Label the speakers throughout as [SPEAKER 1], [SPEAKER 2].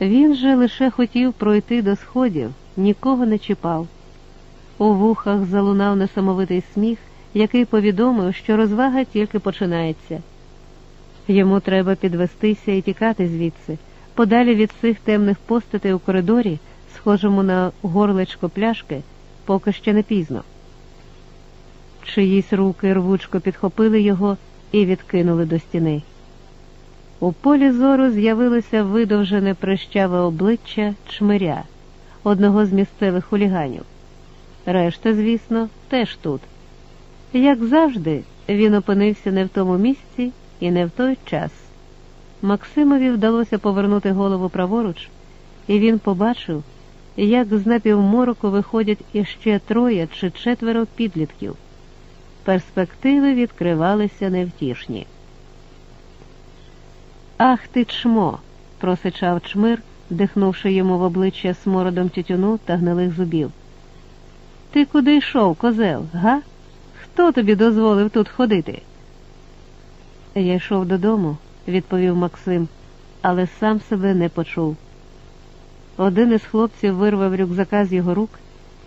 [SPEAKER 1] Він же лише хотів пройти до сходів, нікого не чіпав. У вухах залунав несамовитий сміх, який повідомив, що розвага тільки починається. Йому треба підвестися і тікати звідси, подалі від цих темних постатей у коридорі, схожому на горлечко пляшки, поки ще не пізно. Чиїсь руки рвучко підхопили його і відкинули до стіни. У полі зору з'явилося видовжене прищаве обличчя чмиря, одного з місцевих хуліганів. Решта, звісно, теж тут. Як завжди, він опинився не в тому місці і не в той час. Максимові вдалося повернути голову праворуч, і він побачив, як з напівмороку виходять іще троє чи четверо підлітків. Перспективи відкривалися невтішні. Ах ти чмо, просичав чмир, дихнувши йому в обличчя смородом тютюну та гнилих зубів. Ти куди йшов, козел, га? Хто тобі дозволив тут ходити? Я йшов додому, відповів Максим, але сам себе не почув. Один із хлопців вирвав рюкзака з його рук,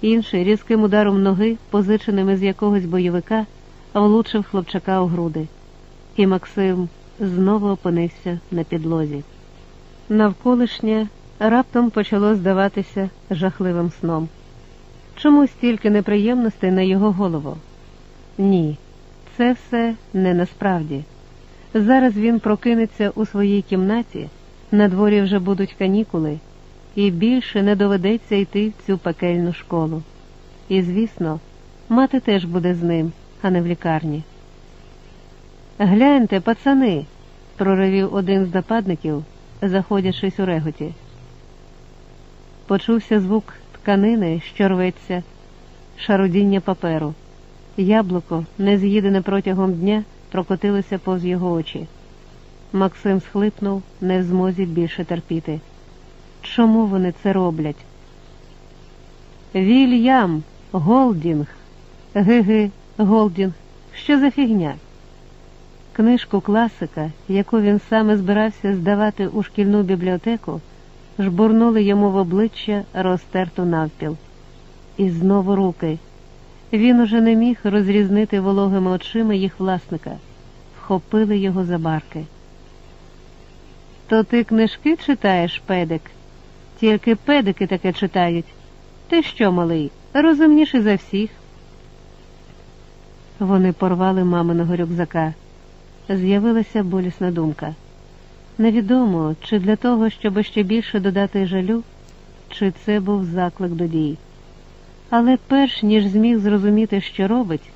[SPEAKER 1] інший різким ударом ноги, позиченими з якогось бойовика, влучив хлопчака у груди. І Максим знову опинився на підлозі. Навколишнє раптом почало здаватися жахливим сном. Чому стільки неприємностей на його голову? Ні, це все не насправді. Зараз він прокинеться у своїй кімнаті, на дворі вже будуть канікули, і більше не доведеться йти в цю пекельну школу. І, звісно, мати теж буде з ним, а не в лікарні. Гляньте, пацани, проривів один з нападників, заходячись у реготі. Почувся звук тканини, що рветься, шарудіння паперу. Яблуко, не з'їдене протягом дня, прокотилося повз його очі. Максим схлипнув, не в змозі більше терпіти. Чому вони це роблять? Вільям, Голдінг, Гиги, Голдінг, що за фігня? Книжку класика, яку він саме збирався здавати у шкільну бібліотеку, жбурнули йому в обличчя розтерту навпіл. І знову руки. Він уже не міг розрізнити вологими очима їх власника, вхопили його за барки. То ти книжки читаєш, педик? Тільки педики таке читають. Ти що, малий, розумніший за всіх? Вони порвали маминого рюкзака. З'явилася болісна думка. Невідомо, чи для того, щоб ще більше додати жалю, чи це був заклик до дій. Але перш ніж зміг зрозуміти, що робить,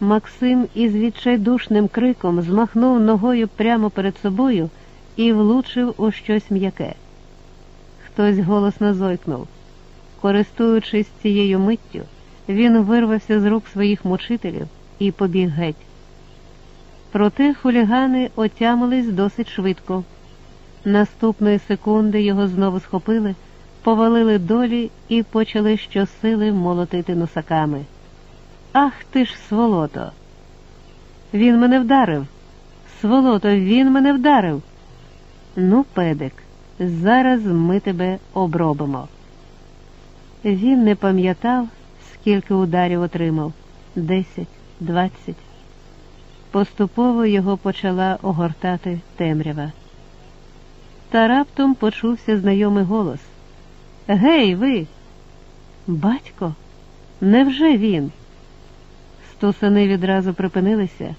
[SPEAKER 1] Максим із відчайдушним криком змахнув ногою прямо перед собою і влучив у щось м'яке. Хтось голосно зойкнув. Користуючись цією миттю, він вирвався з рук своїх мучителів і побіг геть. Проте хулігани отямились досить швидко. Наступної секунди його знову схопили, повалили долі і почали щосили молотити носаками. Ах ти ж, сволото! Він мене вдарив. Сволото, він мене вдарив. Ну, педик, зараз ми тебе обробимо. Він не пам'ятав, скільки ударів отримав десять, двадцять. Поступово його почала огортати темрява. Та раптом почувся знайомий голос Гей, ви! Батько, невже він? Стусани відразу припинилися,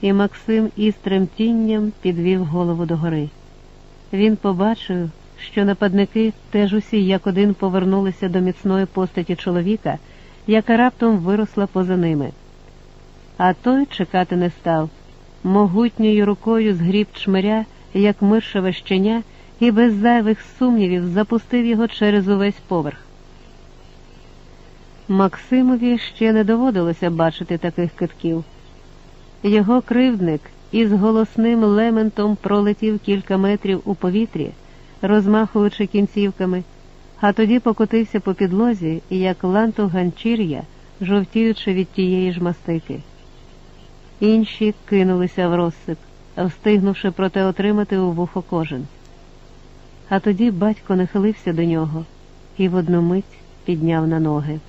[SPEAKER 1] і Максим із тремтінням підвів голову догори. Він побачив, що нападники теж усі як один повернулися до міцної постаті чоловіка, яка раптом виросла поза ними. А той чекати не став. Могутньою рукою згріб чмиря, як миршеве щеня, і без зайвих сумнівів запустив його через увесь поверх. Максимові ще не доводилося бачити таких китків. Його кривдник із голосним лементом пролетів кілька метрів у повітрі, розмахуючи кінцівками, а тоді покотився по підлозі, як ланту ганчір'я, жовтіючи від тієї ж мастики. Інші кинулися в розсип, встигнувши проте отримати у вухо кожен. А тоді батько нахилився до нього і в одну мить підняв на ноги.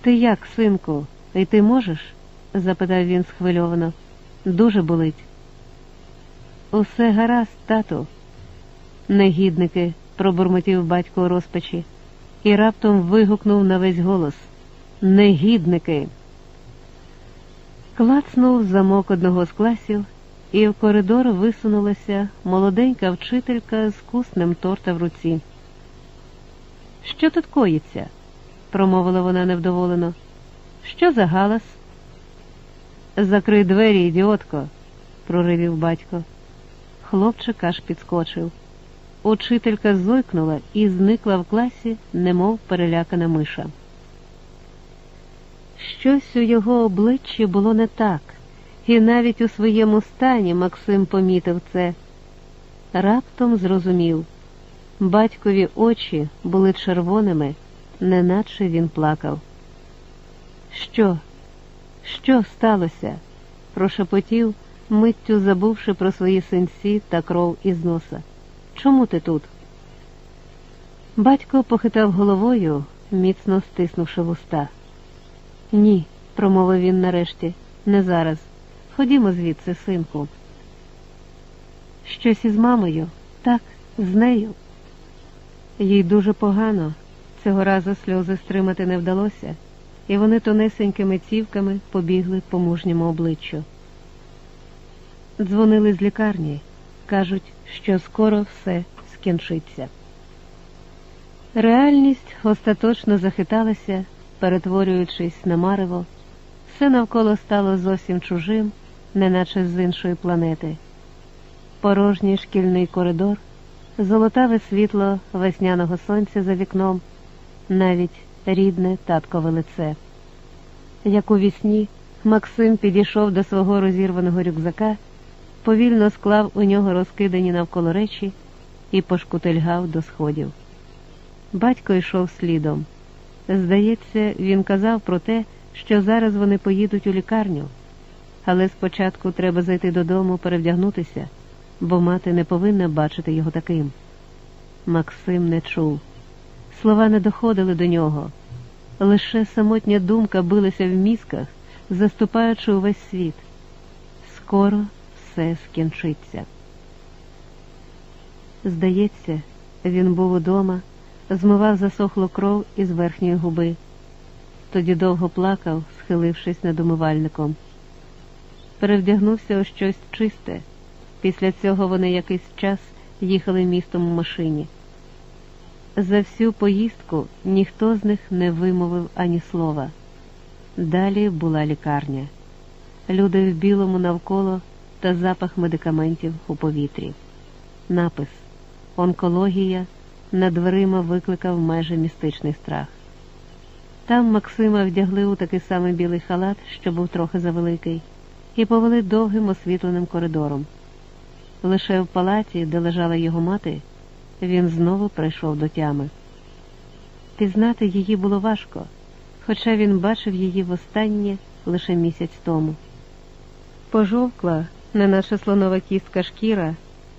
[SPEAKER 1] Ти як, синку, і ти можеш? запитав він схвильовано. Дуже болить. Усе гаразд, тату. Негідники, пробурмотів батько у розпачі, і раптом вигукнув на весь голос Негідники. Клацнув замок одного з класів, і в коридор висунулася молоденька вчителька з куснем торта в руці. Що тут коїться? промовила вона невдоволено. Що за галас? Закрий двері, ідіотко, проривів батько. Хлопчик аж підскочив. Учителька зойкнула і зникла в класі, немов перелякана миша. Щось у його обличчі було не так, і навіть у своєму стані Максим помітив це. Раптом зрозумів батькові очі були червоними, неначе він плакав. Що? Що сталося? прошепотів, миттю забувши про свої синці та кров із носа. Чому ти тут? Батько похитав головою, міцно стиснувши вуста. Ні, промовив він нарешті, не зараз. Ходімо звідси, синку. Щось із мамою, так, з нею. Їй дуже погано, цього разу сльози стримати не вдалося, і вони тонесенькими цівками побігли по мужньому обличчю. Дзвонили з лікарні, кажуть, що скоро все скінчиться. Реальність остаточно захиталася перетворюючись на марево, все навколо стало зовсім чужим, неначе з іншої планети. Порожній шкільний коридор, золотаве світло весняного сонця за вікном, навіть рідне таткове лице. Як у вісні, Максим підійшов до свого розірваного рюкзака, повільно склав у нього розкидані навколо речі і пошкутильгав до сходів. Батько йшов слідом. Здається, він казав про те, що зараз вони поїдуть у лікарню, але спочатку треба зайти додому, перевдягнутися, бо мати не повинна бачити його таким. Максим не чув. Слова не доходили до нього. Лише самотня думка билася в мізках, заступаючи увесь світ. Скоро все скінчиться. Здається, він був удома змивав засохлу кров із верхньої губи. Тоді довго плакав, схилившись над умивальником. Перевдягнувся у щось чисте. Після цього вони якийсь час їхали містом у машині. За всю поїздку ніхто з них не вимовив ані слова. Далі була лікарня. Люди в білому навколо та запах медикаментів у повітрі. Напис Онкологія над дверима викликав майже містичний страх. Там Максима вдягли у такий самий білий халат, що був трохи завеликий, і повели довгим освітленим коридором. Лише в палаті, де лежала його мати, він знову прийшов до тями. Пізнати її було важко, хоча він бачив її востаннє лише місяць тому. Пожовкла, неначе слонова кістка шкіра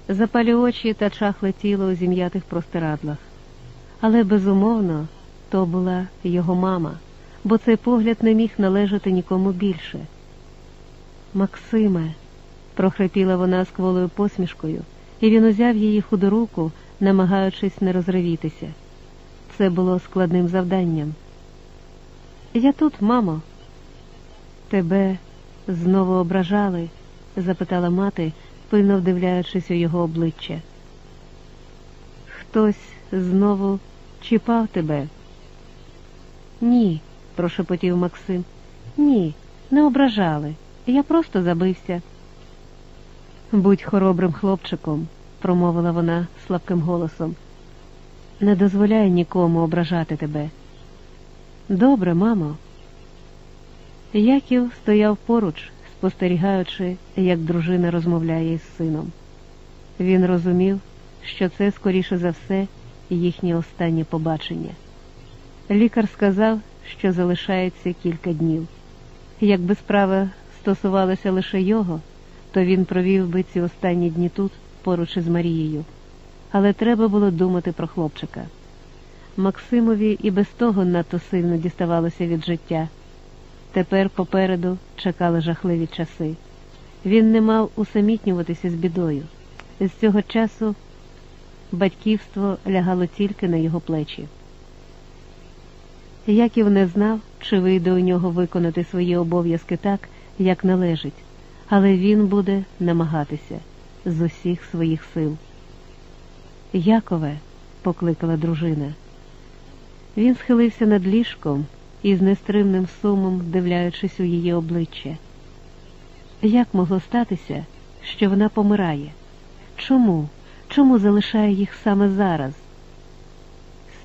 [SPEAKER 1] запалі очі та чахле тіло у зім'ятих простирадлах. Але безумовно то була його мама, бо цей погляд не міг належати нікому більше. Максиме, прохрипіла вона з кволою посмішкою, і він узяв її худу руку, намагаючись не розривітися. Це було складним завданням. Я тут, мамо. Тебе знову ображали? запитала мати, пильно вдивляючись у його обличчя. Хтось знову чіпав тебе? Ні, прошепотів Максим. Ні, не ображали. Я просто забився. Будь хоробрим хлопчиком, промовила вона слабким голосом. Не дозволяй нікому ображати тебе. Добре, мамо. Яків стояв поруч, спостерігаючи, як дружина розмовляє із сином. Він розумів, що це, скоріше за все, їхнє останнє побачення. Лікар сказав, що залишається кілька днів. Якби справа стосувалася лише його, то він провів би ці останні дні тут, поруч із Марією. але треба було думати про хлопчика. Максимові і без того надто сильно діставалося від життя. Тепер попереду чекали жахливі часи. Він не мав усамітнюватися з бідою. З цього часу батьківство лягало тільки на його плечі. Яків не знав, чи вийде у нього виконати свої обов'язки так, як належить, але він буде намагатися з усіх своїх сил. Якове, покликала дружина. Він схилився над ліжком і з нестримним сумом, дивляючись у її обличчя. Як могло статися, що вона помирає? Чому? Чому залишає їх саме зараз?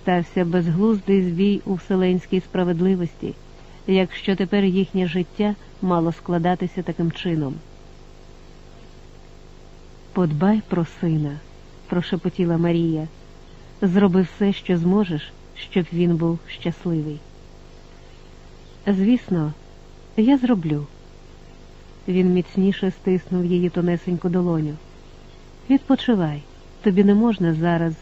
[SPEAKER 1] Стався безглуздий збій у вселенській справедливості, якщо тепер їхнє життя мало складатися таким чином. Подбай про сина, прошепотіла Марія. Зроби все, що зможеш, щоб він був щасливий. Звісно, я зроблю. Він міцніше стиснув її тонесеньку долоню. Відпочивай, тобі не можна зараз